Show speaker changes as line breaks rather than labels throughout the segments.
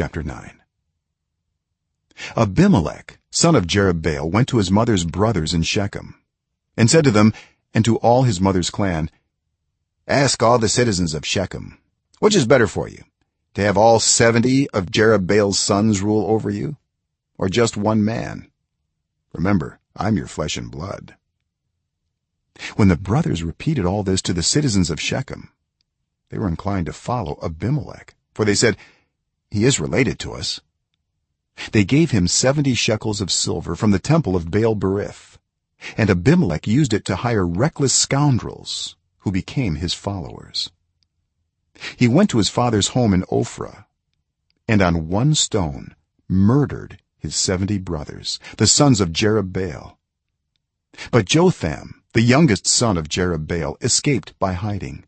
chapter 9 abimelech son of jerubbaal went to his mother's brothers in shechem and said to them and to all his mother's clan ask all the citizens of shechem which is better for you to have all 70 of jerubbaal's sons rule over you or just one man? Remember i'm your flesh and blood. When the brothers repeated all this to the citizens of shechem they were inclined to follow abimelech for they said he is related to us. They gave him 70 shekels of silver from the temple of baal-berith and abimelech used it to hire reckless scoundrels who became his followers. He went to his father's home in ophrah and on one stone murdered his 70 brothers the sons of jerubbaal. But jotham the youngest son of jerubbaal escaped by hiding.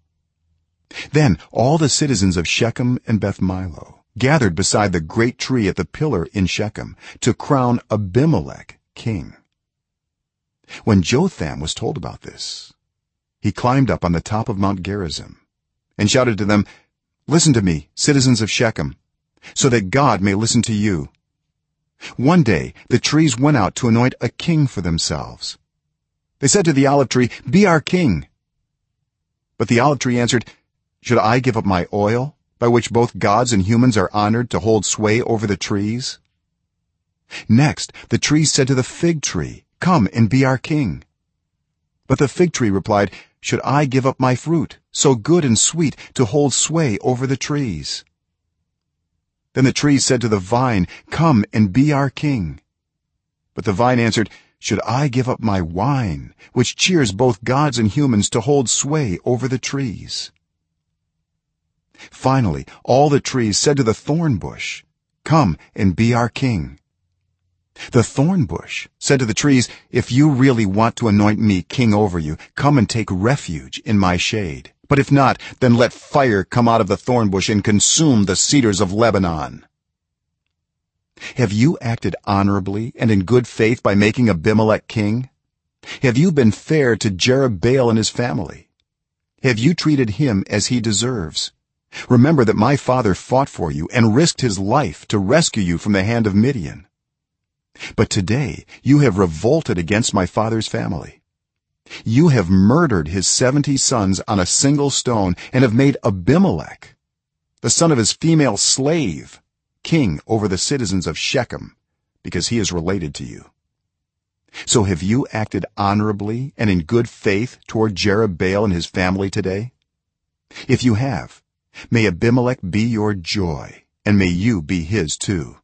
Then all the citizens of shechem and beth-millo gathered beside the great tree at the pillar in shechem to crown abimelech king. When jotham was told about this he climbed up on the top of mount gerizim and shouted to them listen to me citizens of shechem so that god may listen to you. One day the trees went out to anoint a king for themselves. They said to the olive tree be our king. But the olive tree answered should i give up my oil by which both gods and humans are honored to hold sway over the trees? Next the trees said to the fig tree come and be our king. But the fig tree replied should i give up my fruit so good and sweet to hold sway over the trees? Then the trees said to the vine come and be our king. But the vine answered should i give up my wine which cheers both gods and humans to hold sway over the trees finally all the trees said to the thorn bush come and be our king. The thorn bush said to the trees if you really want to anoint me king over you come and take refuge in my shade. But if not then let fire come out of the thorn bush and consume the cedars of lebanon. Have you acted honorably and in good faith by making abimelech king? Have you been fair to jerubbaal and his family? Have you treated him as he deserves remember that my father fought for you and risked his life to rescue you from the hand of midian. But today you have revolted against my father's family. You have murdered his 70 sons on a single stone and have made abimelech the son of his female slave king over the citizens of shechem because he is related to you. So have you acted honorably and in good faith toward jerubbaal and his family today? If you have may abimelech be your joy and may you be his too.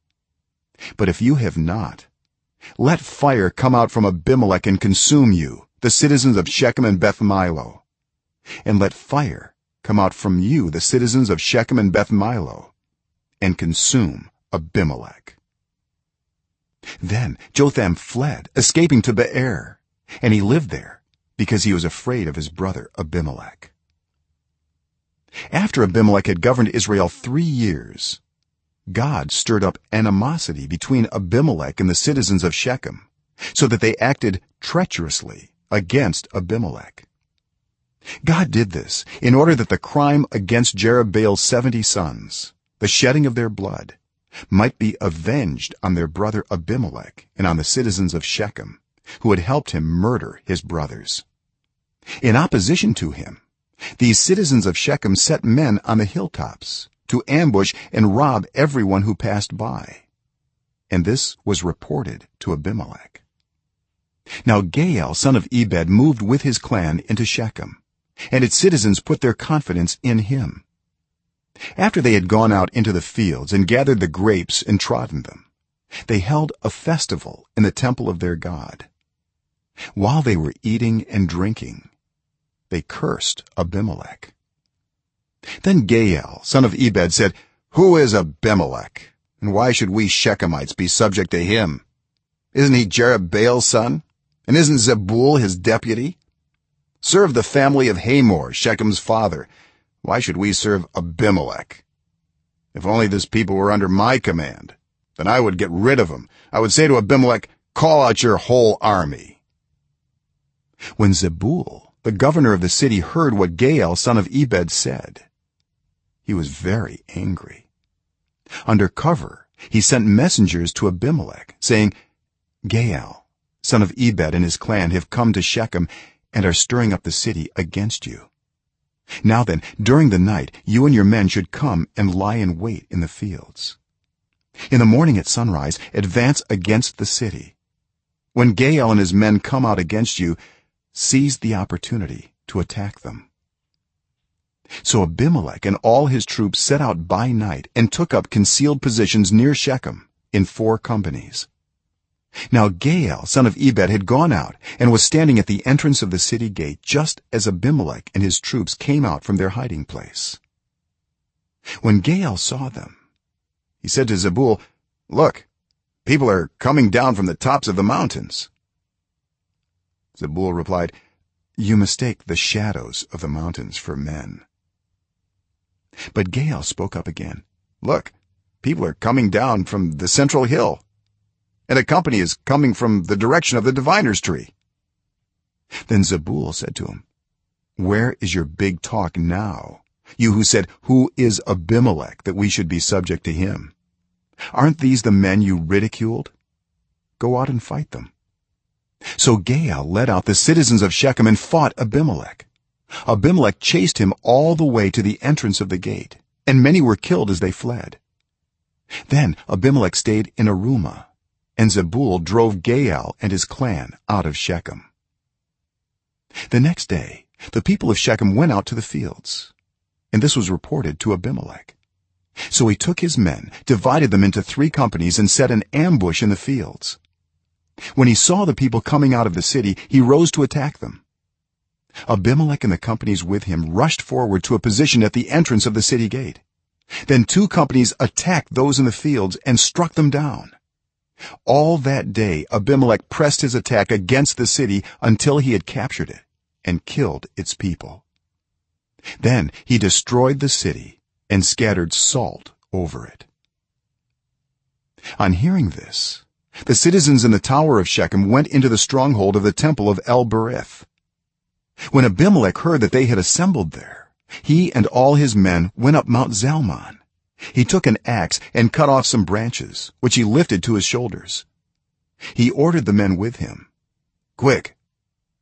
But if you have not let fire come out from abimelech and consume you the citizens of shechem and beth-millo and let fire come out from you the citizens of shechem and beth-millo and consume abimelech. Then jotham fled escaping to beer and he lived there because he was afraid of his brother abimelech after abimelech had governed israel 3 years god stirred up animosity between abimelech and the citizens of shechem so that they acted treacherously against abimelech. God did this in order that the crime against jerubbaal's 70 sons the shedding of their blood might be avenged on their brother abimelech and on the citizens of shechem who had helped him murder his brothers. In opposition to him these citizens of shechem set men on the hilltops to ambush and rob everyone who passed by. And this was reported to abimelech. Now gaal son of ebed moved with his clan into shechem and its citizens put their confidence in him. After they had gone out into the fields and gathered the grapes and trodden them they held a festival in the temple of their god. While they were eating and drinking they cursed abimelech. Then gaal son of ebed said who is abimelech? And why should we shechemites be subject to him? Isn't he jerubbaal's son? And isn't zebul his deputy? Serve the family of hamor shechem's father. Why should we serve abimelech? If only this people were under my command then i would get rid of them i would say to abimelech call out your whole army when zebul the governor of the city heard what gaal son of ebed said. He was very angry. Under cover he sent messengers to abimelech saying gaal son of ebed and his clan have come to shechem and are stirring up the city against you. Now then during the night you and your men should come and lie in wait in the fields. In the morning at sunrise advance against the city. When gaal and his men come out against you seize the opportunity to attack them. So abimelech and all his troops set out by night and took up concealed positions near shechem in four companies. Now gaal son of ebed had gone out and was standing at the entrance of the city gate just as abimelech and his troops came out from their hiding place. When gaal saw them he said to zebul look people are coming down from the tops of the mountains zebul replied you mistake the shadows of the mountains for men. But gaal spoke up again. Look people are coming down from the central hill and a company is coming from the direction of the diviner's tree. Then zebul said to him where is your big talk now? You who said who is abimelech that we should be subject to him. Aren't these the men you ridiculed? Go out and fight them so gaal led out the citizens of shechem and fought abimelech. Abimelech chased him all the way to the entrance of the gate and many were killed as they fled. Then abimelech stayed in arumah and zebul drove gaal and his clan out of shechem. The next day the people of shechem went out to the fields and this was reported to abimelech. So he took his men divided them into 3 companies and set an ambush in the fields when he saw the people coming out of the city he rose to attack them. Abimelech and the companies with him rushed forward to a position at the entrance of the city gate. Then two companies attacked those in the fields and struck them down. All that day abimelech pressed his attack against the city until he had captured it and killed its people. Then he destroyed the city and scattered salt over it. On hearing this the citizens in the tower of shechem went into the stronghold of the temple of el-berith when abimelech heard that they had assembled there he and all his men went up mount zalmon. He took an axe and cut off some branches which he lifted to his shoulders. He ordered the men with him. Quick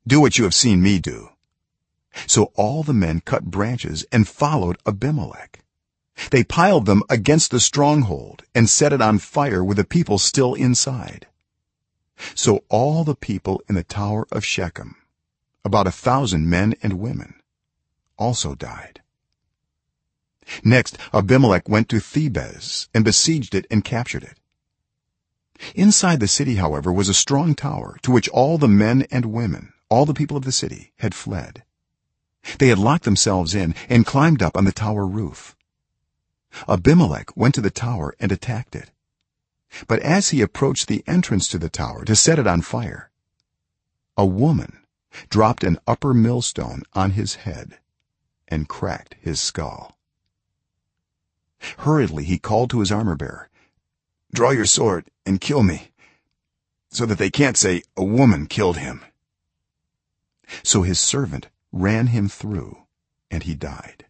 do what you have seen me do. So all the men cut branches and followed abimelech they piled them against the stronghold and set it on fire with the people still inside. So all the people in the tower of shechem about a 1000 men and women also died. Next abimelech went to thebez and besieged it and captured it. Inside the city however was a strong tower to which all the men and women all the people of the city had fled. They had locked themselves in and climbed up on the tower roof abimelech went to the tower and attacked it. But as he approached the entrance to the tower to set it on fire a woman dropped an upper millstone on his head and cracked his skull. Hurriedly he called to his armor-bearer draw your sword and kill me so that they can't say a woman killed him. So his servant ran him through and he died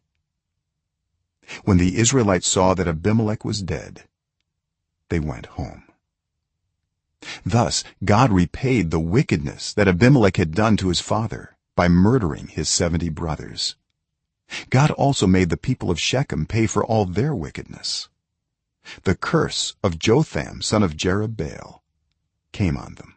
when the israelites saw that abimelech was dead they went home. Thus god repaid the wickedness that abimelech had done to his father by murdering his 70 brothers. God also made the people of shechem pay for all their wickedness. The curse of jotham son of jerubbaal came on them